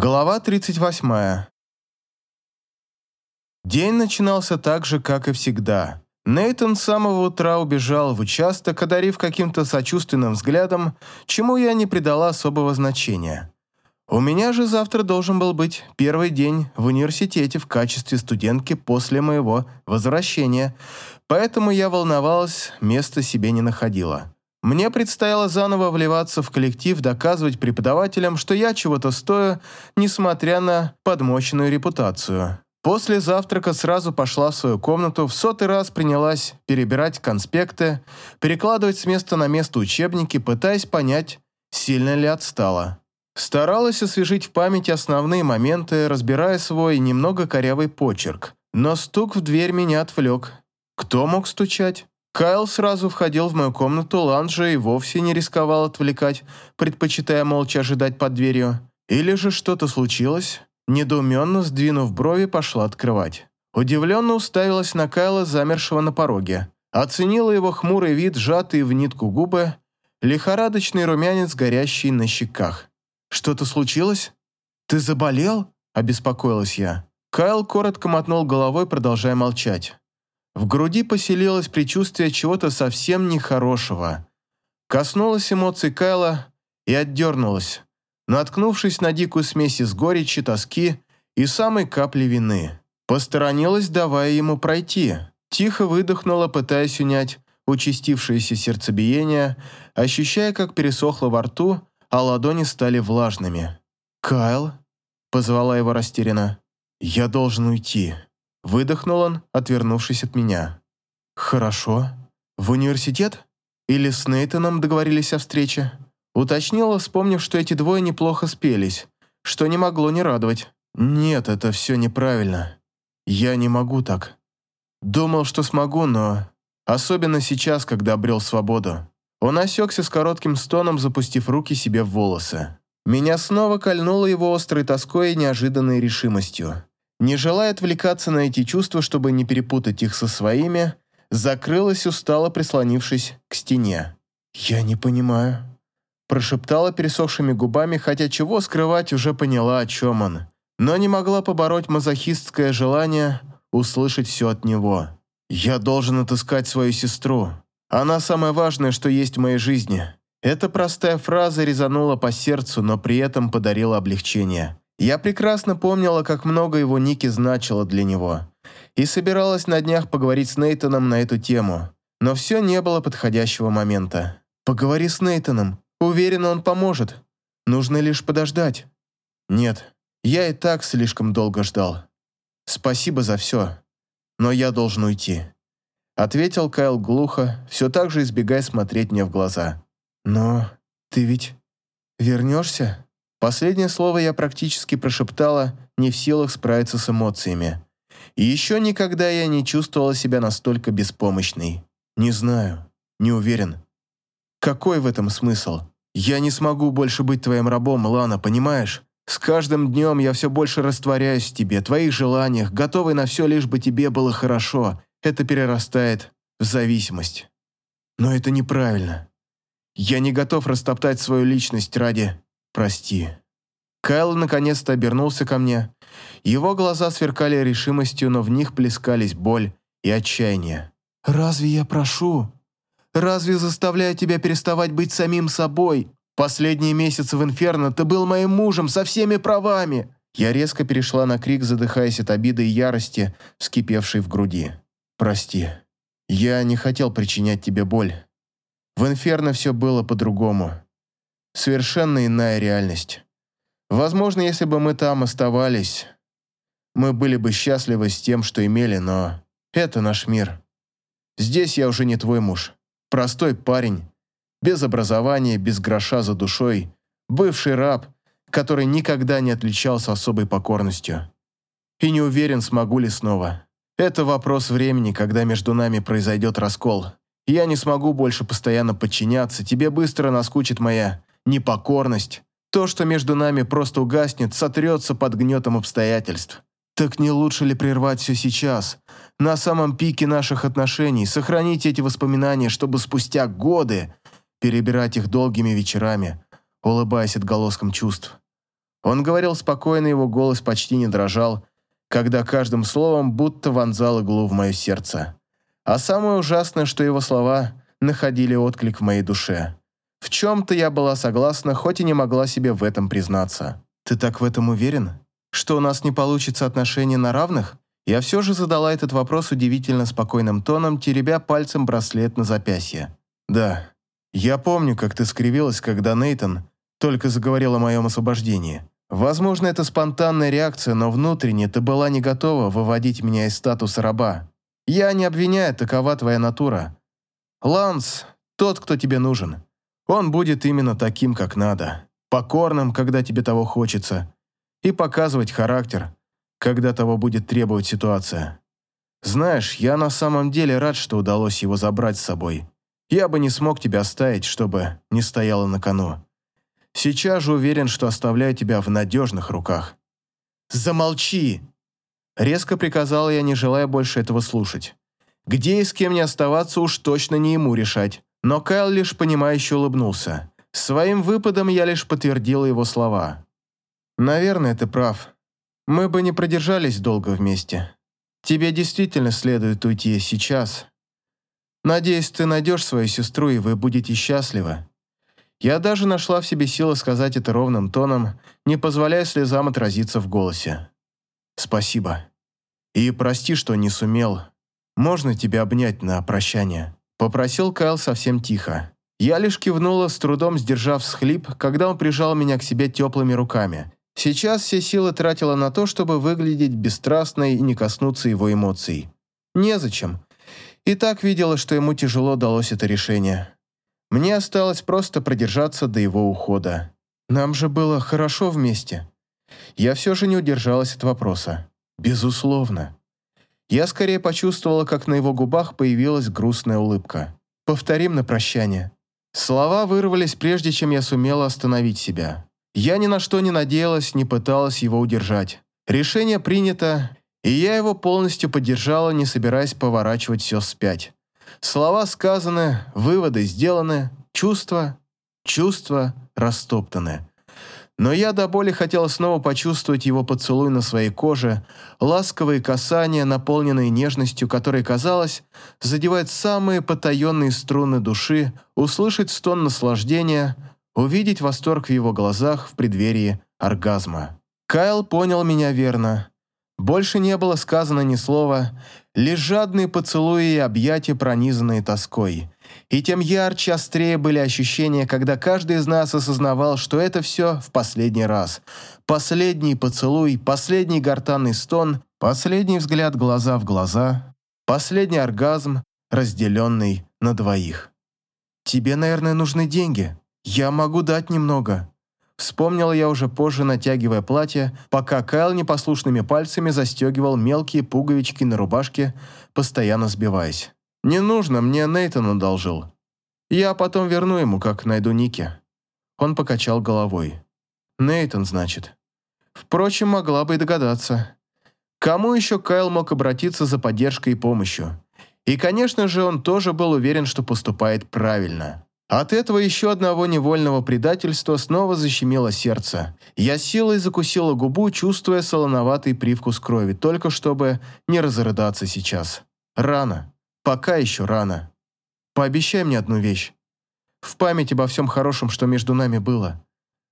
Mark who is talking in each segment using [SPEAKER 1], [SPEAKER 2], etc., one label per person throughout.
[SPEAKER 1] Глава 38. День начинался так же, как и всегда. Нейтон с самого утра убежал в участок, одарив каким-то сочувственным взглядом, чему я не придала особого значения. У меня же завтра должен был быть первый день в университете в качестве студентки после моего возвращения, поэтому я волновалась, места себе не находила. Мне предстояло заново вливаться в коллектив, доказывать преподавателям, что я чего-то стою, несмотря на подмоченную репутацию. После завтрака сразу пошла в свою комнату, в сотый раз принялась перебирать конспекты, перекладывать с места на место учебники, пытаясь понять, сильно ли отстала. Старалась освежить в памяти основные моменты, разбирая свой немного корявый почерк. Но стук в дверь меня отвлек. Кто мог стучать? Кайл сразу входил в мою комнату, Ланжа и вовсе не рисковал отвлекать, предпочитая молча ожидать под дверью. Или же что-то случилось? Недоуменно, сдвинув брови, пошла открывать. Удивленно уставилась на Кайла, замершего на пороге. Оценила его хмурый вид, сжатые в нитку губы, лихорадочный румянец, горящий на щеках. «Что-то случилось? Ты заболел?» – обеспокоилась я. Кайл коротко мотнул головой, продолжая молчать. В груди поселилось предчувствие чего-то совсем нехорошего. Коснулась эмоций Кайла и отдернулась, наткнувшись на дикую смесь из горечи, тоски и самой капли вины. Посторонилась, давая ему пройти. Тихо выдохнула, пытаясь унять участившееся сердцебиение, ощущая, как пересохло во рту, а ладони стали влажными. «Кайл?» – позвала его растерянно. «Я должен уйти». Выдохнул он, отвернувшись от меня. «Хорошо. В университет? Или с Нейтаном договорились о встрече?» Уточнила, вспомнив, что эти двое неплохо спелись, что не могло не радовать. «Нет, это все неправильно. Я не могу так. Думал, что смогу, но... Особенно сейчас, когда обрел свободу». Он осекся с коротким стоном, запустив руки себе в волосы. Меня снова кольнуло его острой тоской и неожиданной решимостью не желая отвлекаться на эти чувства, чтобы не перепутать их со своими, закрылась устало, прислонившись к стене. «Я не понимаю», – прошептала пересохшими губами, хотя чего скрывать уже поняла, о чем он, но не могла побороть мазохистское желание услышать все от него. «Я должен отыскать свою сестру. Она самое важное, что есть в моей жизни». Эта простая фраза резанула по сердцу, но при этом подарила облегчение. Я прекрасно помнила, как много его Ники значило для него, и собиралась на днях поговорить с Нейтоном на эту тему, но все не было подходящего момента. «Поговори с Нейтоном, уверена, он поможет. Нужно лишь подождать». «Нет, я и так слишком долго ждал. Спасибо за все, но я должен уйти», ответил Кайл глухо, все так же избегая смотреть мне в глаза. «Но ты ведь вернешься?» Последнее слово я практически прошептала, не в силах справиться с эмоциями. И еще никогда я не чувствовала себя настолько беспомощной. Не знаю, не уверен. Какой в этом смысл? Я не смогу больше быть твоим рабом, Лана, понимаешь? С каждым днем я все больше растворяюсь в тебе, твоих желаниях, готовый на все, лишь бы тебе было хорошо. Это перерастает в зависимость. Но это неправильно. Я не готов растоптать свою личность ради прости». Кайл наконец-то обернулся ко мне. Его глаза сверкали решимостью, но в них плескались боль и отчаяние. «Разве я прошу? Разве заставляю тебя переставать быть самим собой? Последние месяцы в Инферно ты был моим мужем со всеми правами!» Я резко перешла на крик, задыхаясь от обиды и ярости, вскипевшей в груди. «Прости. Я не хотел причинять тебе боль. В Инферно все было по-другому совершенно иная реальность. Возможно, если бы мы там оставались, мы были бы счастливы с тем, что имели, но это наш мир. Здесь я уже не твой муж. Простой парень, без образования, без гроша за душой, бывший раб, который никогда не отличался особой покорностью. И не уверен, смогу ли снова. Это вопрос времени, когда между нами произойдет раскол. Я не смогу больше постоянно подчиняться, тебе быстро наскучит моя непокорность, то, что между нами просто угаснет, сотрется под гнетом обстоятельств. Так не лучше ли прервать все сейчас, на самом пике наших отношений, сохранить эти воспоминания, чтобы спустя годы перебирать их долгими вечерами, улыбаясь отголоском чувств? Он говорил спокойно, его голос почти не дрожал, когда каждым словом будто вонзал иглу в мое сердце. А самое ужасное, что его слова находили отклик в моей душе. В чем-то я была согласна, хоть и не могла себе в этом признаться. «Ты так в этом уверен? Что у нас не получится отношения на равных?» Я все же задала этот вопрос удивительно спокойным тоном, теребя пальцем браслет на запястье. «Да, я помню, как ты скривилась, когда Нейтон только заговорил о моем освобождении. Возможно, это спонтанная реакция, но внутренне ты была не готова выводить меня из статуса раба. Я не обвиняю, такова твоя натура. Ланс – тот, кто тебе нужен. Он будет именно таким, как надо. Покорным, когда тебе того хочется. И показывать характер, когда того будет требовать ситуация. Знаешь, я на самом деле рад, что удалось его забрать с собой. Я бы не смог тебя оставить, чтобы не стояло на кону. Сейчас же уверен, что оставляю тебя в надежных руках. Замолчи! Резко приказал я, не желая больше этого слушать. Где и с кем не оставаться, уж точно не ему решать. Но Кайл лишь понимающе улыбнулся. Своим выпадом я лишь подтвердил его слова. «Наверное, ты прав. Мы бы не продержались долго вместе. Тебе действительно следует уйти сейчас. Надеюсь, ты найдешь свою сестру, и вы будете счастливы». Я даже нашла в себе силы сказать это ровным тоном, не позволяя слезам отразиться в голосе. «Спасибо. И прости, что не сумел. Можно тебя обнять на прощание?» Попросил Кайл совсем тихо. Я лишь кивнула, с трудом сдержав схлип, когда он прижал меня к себе теплыми руками, Сейчас все силы тратила на то, чтобы выглядеть бесстрастной и не коснуться его эмоций. Незачем. И так видела, что ему тяжело далось это решение. Мне осталось просто продержаться до его ухода. Нам же было хорошо вместе. Я все же не удержалась от вопроса. Безусловно. Я скорее почувствовала, как на его губах появилась грустная улыбка. Повторим на прощание. Слова вырвались, прежде чем я сумела остановить себя. Я ни на что не надеялась, не пыталась его удержать. Решение принято, и я его полностью поддержала, не собираясь поворачивать все вспять. Слова сказаны, выводы сделаны, чувства, чувства растоптаны. Но я до боли хотела снова почувствовать его поцелуй на своей коже, ласковые касания, наполненные нежностью, которой, казалось, задевает самые потаенные струны души, услышать стон наслаждения – увидеть восторг в его глазах в преддверии оргазма. Кайл понял меня верно. Больше не было сказано ни слова, лишь жадные поцелуи и объятия, пронизанные тоской. И тем ярче, острее были ощущения, когда каждый из нас осознавал, что это все в последний раз. Последний поцелуй, последний гортанный стон, последний взгляд глаза в глаза, последний оргазм, разделенный на двоих. «Тебе, наверное, нужны деньги», «Я могу дать немного». Вспомнила я уже позже, натягивая платье, пока Кайл непослушными пальцами застегивал мелкие пуговички на рубашке, постоянно сбиваясь. «Не нужно, мне Нейтан одолжил. Я потом верну ему, как найду Ники». Он покачал головой. «Нейтан, значит». Впрочем, могла бы и догадаться. Кому еще Кайл мог обратиться за поддержкой и помощью? И, конечно же, он тоже был уверен, что поступает правильно. От этого еще одного невольного предательства снова защемило сердце. Я силой закусила губу, чувствуя солоноватый привкус крови, только чтобы не разрыдаться сейчас. Рано. Пока еще рано. Пообещай мне одну вещь. В память обо всем хорошем, что между нами было,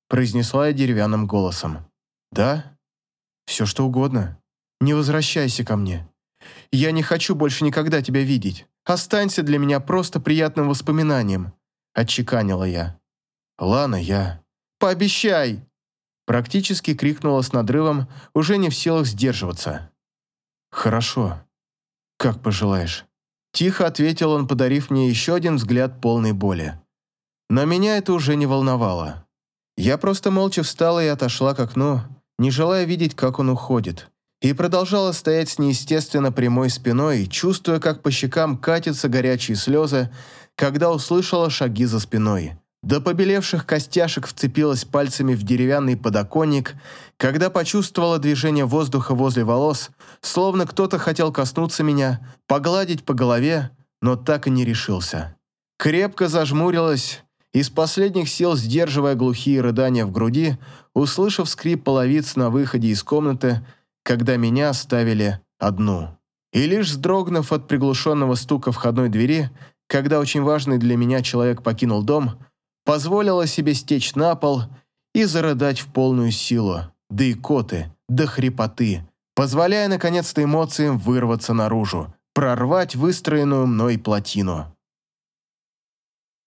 [SPEAKER 1] произнесла я деревянным голосом. Да? Все что угодно. Не возвращайся ко мне. Я не хочу больше никогда тебя видеть. Останься для меня просто приятным воспоминанием отчеканила я. «Лана, я...» «Пообещай!» Практически крикнула с надрывом, уже не в силах сдерживаться. «Хорошо. Как пожелаешь». Тихо ответил он, подарив мне еще один взгляд полной боли. Но меня это уже не волновало. Я просто молча встала и отошла к окну, не желая видеть, как он уходит. И продолжала стоять с неестественно прямой спиной, чувствуя, как по щекам катятся горячие слезы, когда услышала шаги за спиной. До побелевших костяшек вцепилась пальцами в деревянный подоконник, когда почувствовала движение воздуха возле волос, словно кто-то хотел коснуться меня, погладить по голове, но так и не решился. Крепко зажмурилась из последних сил сдерживая глухие рыдания в груди, услышав скрип половиц на выходе из комнаты, когда меня оставили одну. И лишь вздрогнув от приглушенного стука входной двери, когда очень важный для меня человек покинул дом, позволила себе стечь на пол и зарыдать в полную силу, да и коты, до хрипоты, позволяя наконец-то эмоциям вырваться наружу, прорвать выстроенную мной плотину.